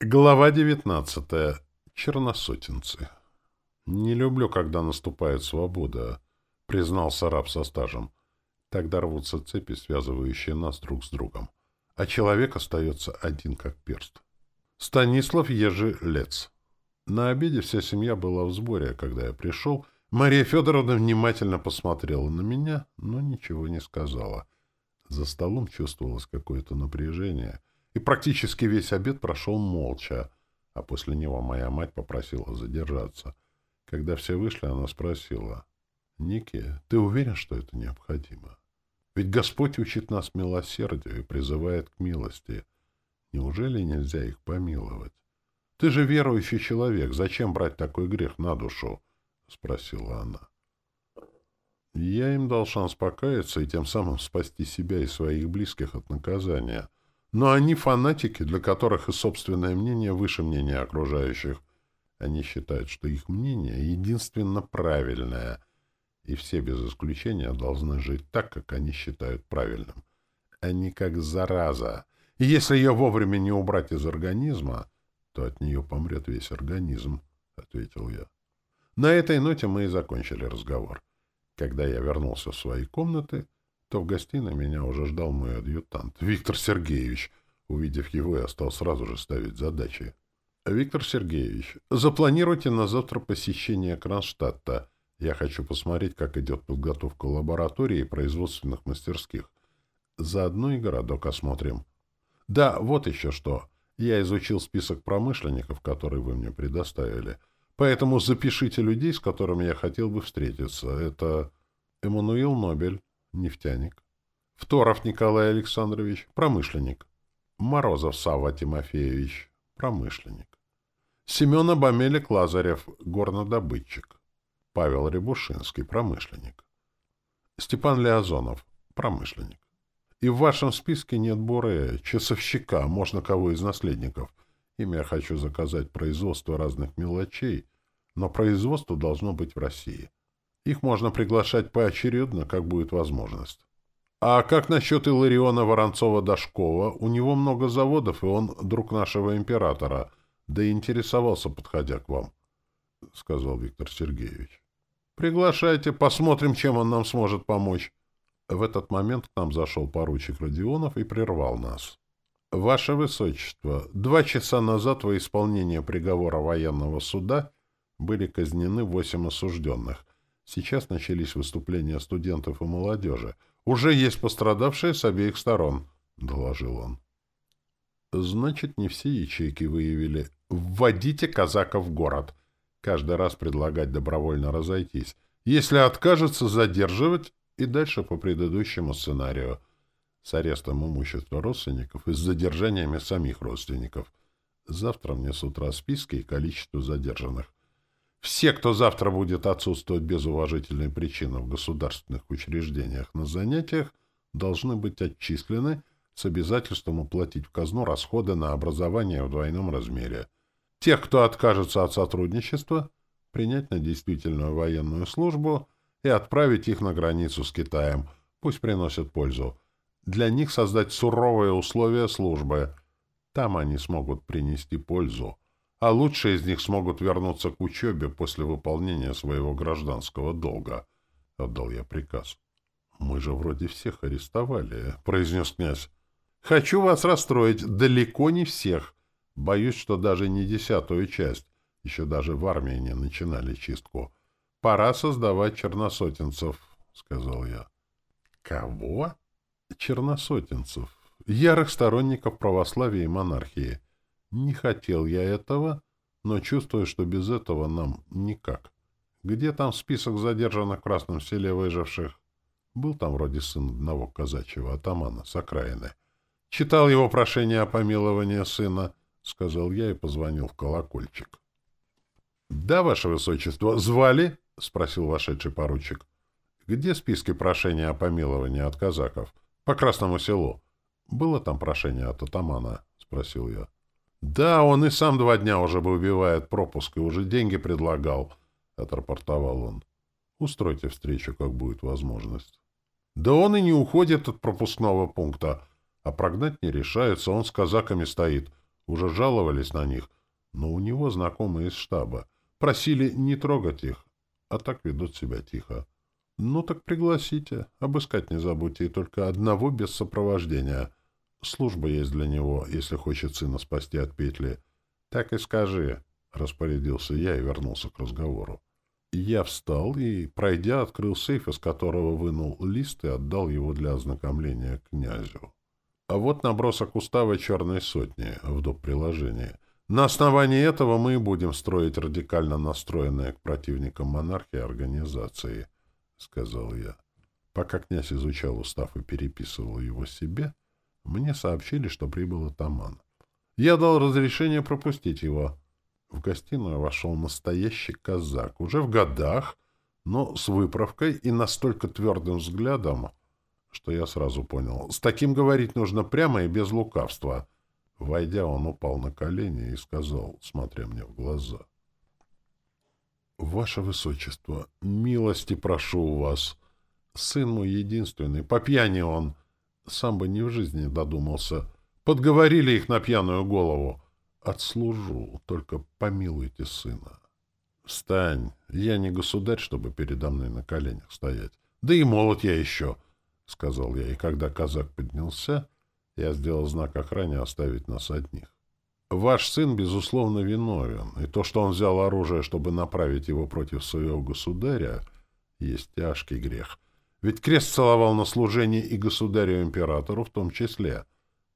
Глава 19. Черносотенцы. «Не люблю, когда наступает свобода», — признался раб со стажем. Тогда рвутся цепи, связывающие нас друг с другом. А человек остается один, как перст. Станислав Ежелец. На обеде вся семья была в сборе, а когда я пришел. Мария Федоровна внимательно посмотрела на меня, но ничего не сказала. За столом чувствовалось какое-то напряжение — и практически весь обед прошел молча, а после него моя мать попросила задержаться. Когда все вышли, она спросила, «Ники, ты уверен, что это необходимо? Ведь Господь учит нас милосердию и призывает к милости. Неужели нельзя их помиловать? Ты же верующий человек, зачем брать такой грех на душу?» — спросила она. Я им дал шанс покаяться и тем самым спасти себя и своих близких от наказания — но они фанатики, для которых и собственное мнение выше мнения окружающих. Они считают, что их мнение единственно правильное, и все без исключения должны жить так, как они считают правильным. А они как зараза. И если ее вовремя не убрать из организма, то от нее помрет весь организм, — ответил я. На этой ноте мы и закончили разговор. Когда я вернулся в свои комнаты, кто в гостиной меня уже ждал мой адъютант, Виктор Сергеевич. Увидев его, я стал сразу же ставить задачи. «Виктор Сергеевич, запланируйте на завтра посещение Кронштадта. Я хочу посмотреть, как идет подготовка лаборатории и производственных мастерских. Заодно и городок осмотрим». «Да, вот еще что. Я изучил список промышленников, который вы мне предоставили. Поэтому запишите людей, с которыми я хотел бы встретиться. Это Эммануил Нобель» нефтяник. Второв Николай Александрович – промышленник. Морозов Савва Тимофеевич – промышленник. Семен Абамелик Лазарев – горнодобытчик. Павел Рябушинский – промышленник. Степан Леозонов – промышленник. И в вашем списке нет Бурея, часовщика, можно кого из наследников. Им я хочу заказать производство разных мелочей, но производство должно быть в России. Их можно приглашать поочередно, как будет возможность. А как насчет Илариона Воронцова-Дашкова? У него много заводов, и он друг нашего императора. Да и интересовался, подходя к вам, — сказал Виктор Сергеевич. Приглашайте, посмотрим, чем он нам сможет помочь. В этот момент к нам зашел поручик Родионов и прервал нас. Ваше Высочество, два часа назад во исполнение приговора военного суда были казнены восемь осужденных — Сейчас начались выступления студентов и молодежи. Уже есть пострадавшие с обеих сторон, — доложил он. Значит, не все ячейки выявили. Вводите казаков в город. Каждый раз предлагать добровольно разойтись. Если откажется, задерживать и дальше по предыдущему сценарию. С арестом имущества родственников и с задержаниями самих родственников. Завтра мне с утра списки и количество задержанных. Все, кто завтра будет отсутствовать без уважительной причины в государственных учреждениях на занятиях, должны быть отчислены с обязательством уплатить в казну расходы на образование в двойном размере. Тех, кто откажется от сотрудничества, принять на действительную военную службу и отправить их на границу с Китаем, пусть приносят пользу. Для них создать суровые условия службы. Там они смогут принести пользу а лучшие из них смогут вернуться к учебе после выполнения своего гражданского долга», — отдал я приказ. «Мы же вроде всех арестовали», — произнес князь. «Хочу вас расстроить. Далеко не всех. Боюсь, что даже не десятую часть. Еще даже в армии не начинали чистку. Пора создавать черносотенцев», — сказал я. «Кого?» «Черносотенцев. Ярых сторонников православия и монархии. Не хотел я этого, но чувствую, что без этого нам никак. Где там список задержанных в Красном селе выживших? Был там вроде сын одного казачьего атамана с окраины. Читал его прошение о помиловании сына, сказал я и позвонил в колокольчик. — Да, ваше высочество, звали? — спросил вошедший поручик. — Где списки прошения о помиловании от казаков? — По Красному селу. — Было там прошение от атамана? — спросил я. Да, он и сам два дня уже бы убивает пропуск и уже деньги предлагал, — отрапортовал он. Устройте встречу, как будет возможность. Да он и не уходит от пропускного пункта, а прогнать не решается, он с казаками стоит. Уже жаловались на них, но у него знакомые из штаба. Просили не трогать их, а так ведут себя тихо. Ну так пригласите, обыскать не забудьте, и только одного без сопровождения — Служба есть для него, если хочет сына спасти от петли. Так и скажи, — распорядился я и вернулся к разговору. Я встал и, пройдя, открыл сейф, из которого вынул лист и отдал его для ознакомления князю. А вот набросок устава «Черной сотни» в доп. приложении. На основании этого мы и будем строить радикально настроенные к противникам монархии организации, — сказал я. Пока князь изучал устав и переписывал его себе, — мне сообщили, что прибыл атаман. Я дал разрешение пропустить его. В гостиную вошел настоящий казак, уже в годах, но с выправкой и настолько твердым взглядом, что я сразу понял. С таким говорить нужно прямо и без лукавства. Войдя, он упал на колени и сказал, смотря мне в глаза. «Ваше Высочество, милости прошу у вас. Сын мой единственный, по пьяни он» сам бы не в жизни додумался. Подговорили их на пьяную голову. Отслужу, только помилуйте сына. Встань, я не государь, чтобы передо мной на коленях стоять. Да и молод я еще, — сказал я, и когда казак поднялся, я сделал знак охране оставить нас одних. Ваш сын, безусловно, виновен, и то, что он взял оружие, чтобы направить его против своего государя, есть тяжкий грех. Ведь крест целовал на служение и государю-императору в том числе.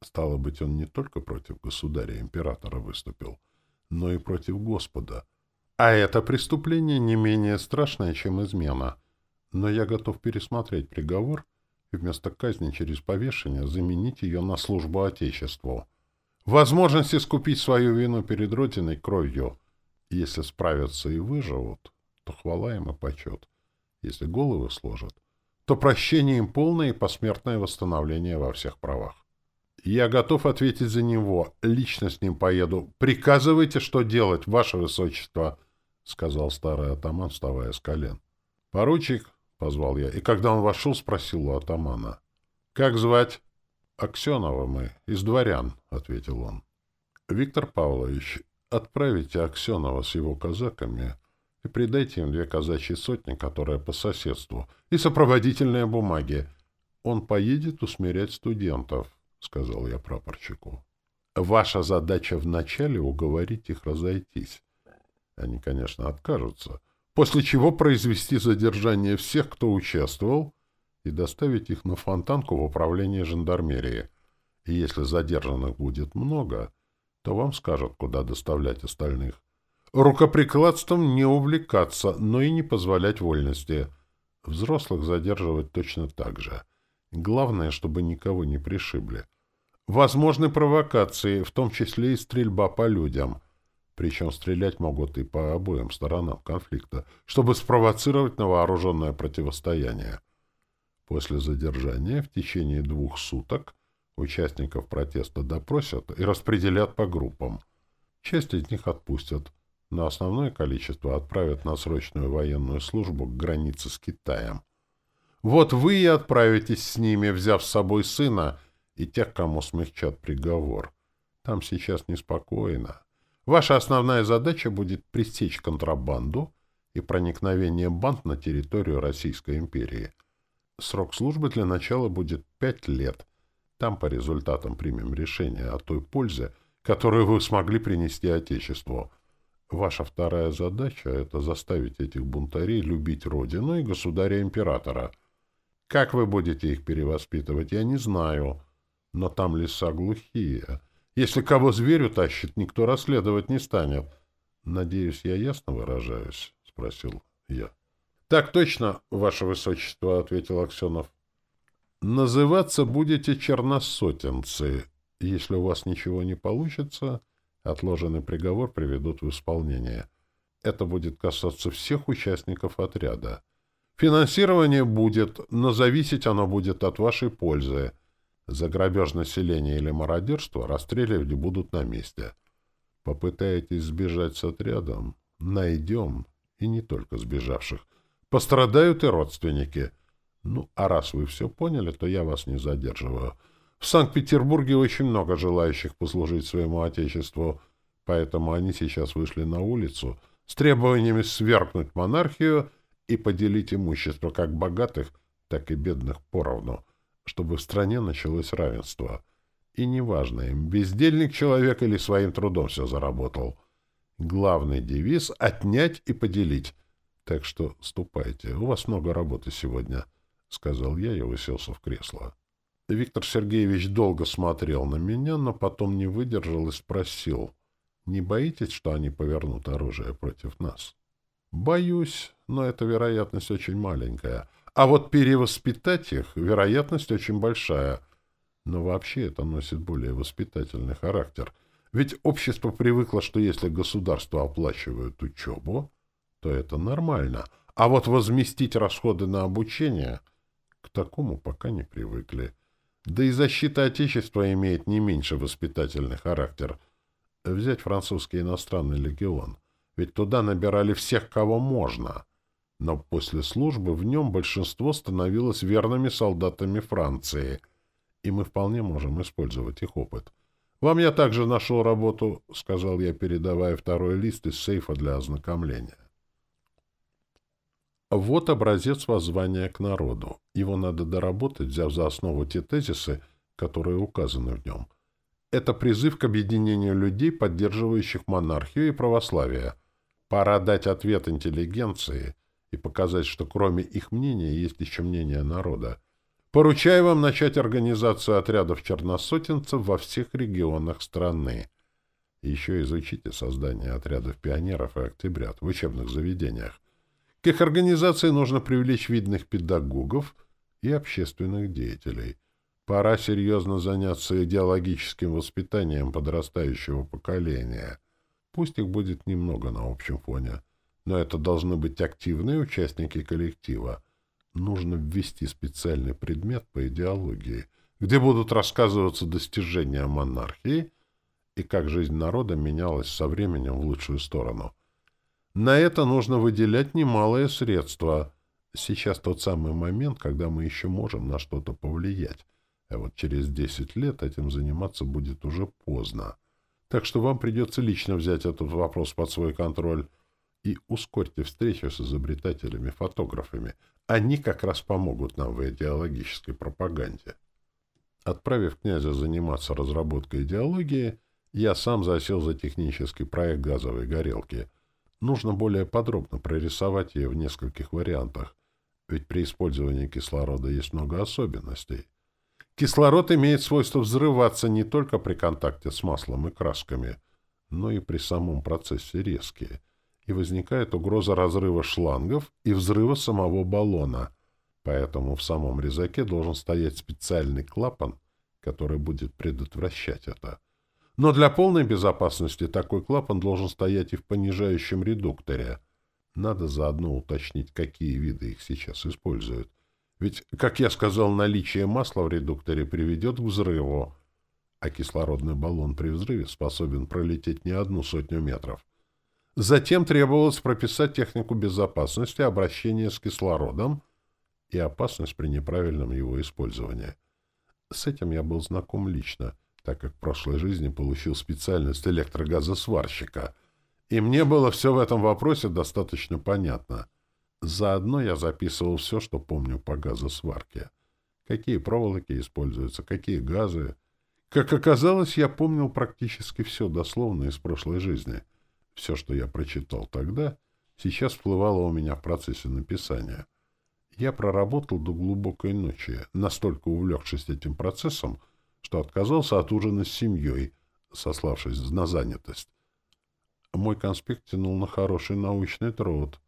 Стало быть, он не только против государя-императора выступил, но и против Господа. А это преступление не менее страшное, чем измена. Но я готов пересмотреть приговор и вместо казни через повешение заменить ее на службу Отечеству. Возможность искупить свою вину перед Родиной кровью. Если справятся и выживут, то хвала им и почет. Если головы сложат, то прощение им полное и посмертное восстановление во всех правах. Я готов ответить за него. Лично с ним поеду. Приказывайте, что делать, ваше высочество, — сказал старый атаман, вставая с колен. — Поручик, — позвал я, и когда он вошел, спросил у атамана. — Как звать? — Аксенова мы, из дворян, — ответил он. — Виктор Павлович, отправите Аксенова с его казаками и придайте им две казачьи сотни, которые по соседству, и сопроводительные бумаги. Он поедет усмирять студентов, — сказал я прапорщику. Ваша задача вначале уговорить их разойтись. Они, конечно, откажутся. После чего произвести задержание всех, кто участвовал, и доставить их на фонтанку в управление жандармерии. И если задержанных будет много, то вам скажут, куда доставлять остальных. Рукоприкладством не увлекаться, но и не позволять вольности. Взрослых задерживать точно так же. Главное, чтобы никого не пришибли. Возможны провокации, в том числе и стрельба по людям. Причем стрелять могут и по обоим сторонам конфликта, чтобы спровоцировать на вооруженное противостояние. После задержания в течение двух суток участников протеста допросят и распределят по группам. Часть из них отпустят, но основное количество отправят на срочную военную службу к границе с Китаем. Вот вы и отправитесь с ними, взяв с собой сына и тех, кому смягчат приговор. Там сейчас неспокойно. Ваша основная задача будет пресечь контрабанду и проникновение банд на территорию Российской империи. Срок службы для начала будет пять лет. Там по результатам примем решение о той пользе, которую вы смогли принести Отечеству. Ваша вторая задача — это заставить этих бунтарей любить родину и государя-императора. Как вы будете их перевоспитывать, я не знаю. Но там леса глухие. Если кого зверю тащит, никто расследовать не станет. Надеюсь, я ясно выражаюсь? — спросил я. — Так точно, ваше высочество, — ответил Аксенов. — Называться будете черносотенцы. Если у вас ничего не получится... Отложенный приговор приведут в исполнение. Это будет касаться всех участников отряда. Финансирование будет, но зависеть оно будет от вашей пользы. За грабеж населения или мародерство расстреливать будут на месте. Попытаетесь сбежать с отрядом? Найдем. И не только сбежавших. Пострадают и родственники. Ну, а раз вы все поняли, то я вас не задерживаю. В Санкт-Петербурге очень много желающих послужить своему Отечеству, поэтому они сейчас вышли на улицу с требованиями свергнуть монархию и поделить имущество как богатых, так и бедных поровну, чтобы в стране началось равенство. И неважно им, бездельник человек или своим трудом все заработал. Главный девиз — отнять и поделить. Так что ступайте, у вас много работы сегодня, — сказал я и уселся в кресло. Виктор Сергеевич долго смотрел на меня, но потом не выдержал и спросил, «Не боитесь, что они повернут оружие против нас?» «Боюсь, но эта вероятность очень маленькая. А вот перевоспитать их вероятность очень большая. Но вообще это носит более воспитательный характер. Ведь общество привыкло, что если государство оплачивает учебу, то это нормально. А вот возместить расходы на обучение к такому пока не привыкли». Да и защита Отечества имеет не меньше воспитательный характер. Взять французский иностранный легион. Ведь туда набирали всех, кого можно. Но после службы в нем большинство становилось верными солдатами Франции. И мы вполне можем использовать их опыт. «Вам я также нашел работу», — сказал я, передавая второй лист из сейфа для ознакомления. Вот образец воззвания к народу. Его надо доработать, взяв за основу те тезисы, которые указаны в нем. Это призыв к объединению людей, поддерживающих монархию и православие. Пора дать ответ интеллигенции и показать, что кроме их мнения есть еще мнение народа. Поручаю вам начать организацию отрядов черносотенцев во всех регионах страны. Еще изучите создание отрядов пионеров и октябрят в учебных заведениях. Как организации нужно привлечь видных педагогов и общественных деятелей. Пора серьезно заняться идеологическим воспитанием подрастающего поколения. Пусть их будет немного на общем фоне, но это должны быть активные участники коллектива. Нужно ввести специальный предмет по идеологии, где будут рассказываться достижения монархии и как жизнь народа менялась со временем в лучшую сторону – на это нужно выделять немалые средства. Сейчас тот самый момент, когда мы еще можем на что-то повлиять. А вот через 10 лет этим заниматься будет уже поздно. Так что вам придется лично взять этот вопрос под свой контроль и ускорьте встречу с изобретателями-фотографами. Они как раз помогут нам в идеологической пропаганде. Отправив князя заниматься разработкой идеологии, я сам засел за технический проект газовой горелки — Нужно более подробно прорисовать ее в нескольких вариантах, ведь при использовании кислорода есть много особенностей. Кислород имеет свойство взрываться не только при контакте с маслом и красками, но и при самом процессе резки, и возникает угроза разрыва шлангов и взрыва самого баллона. Поэтому в самом резаке должен стоять специальный клапан, который будет предотвращать это. Но для полной безопасности такой клапан должен стоять и в понижающем редукторе. Надо заодно уточнить, какие виды их сейчас используют. Ведь, как я сказал, наличие масла в редукторе приведет к взрыву, а кислородный баллон при взрыве способен пролететь не одну сотню метров. Затем требовалось прописать технику безопасности обращения с кислородом и опасность при неправильном его использовании. С этим я был знаком лично — так как в прошлой жизни получил специальность электрогазосварщика. И мне было все в этом вопросе достаточно понятно. Заодно я записывал все, что помню по газосварке. Какие проволоки используются, какие газы. Как оказалось, я помнил практически все дословно из прошлой жизни. Все, что я прочитал тогда, сейчас всплывало у меня в процессе написания. Я проработал до глубокой ночи, настолько увлекшись этим процессом, что отказался от ужина с семьей, сославшись на занятость. Мой конспект тянул на хороший научный труд.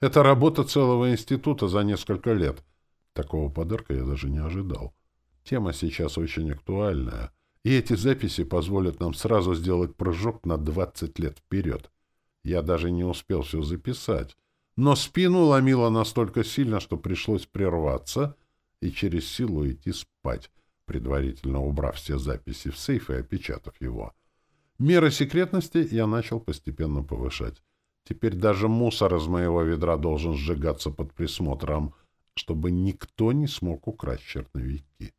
Это работа целого института за несколько лет. Такого подарка я даже не ожидал. Тема сейчас очень актуальная, и эти записи позволят нам сразу сделать прыжок на 20 лет вперед. Я даже не успел все записать, но спину ломило настолько сильно, что пришлось прерваться и через силу идти спать предварительно убрав все записи в сейф и опечатав его. Меры секретности я начал постепенно повышать. Теперь даже мусор из моего ведра должен сжигаться под присмотром, чтобы никто не смог украсть черновики.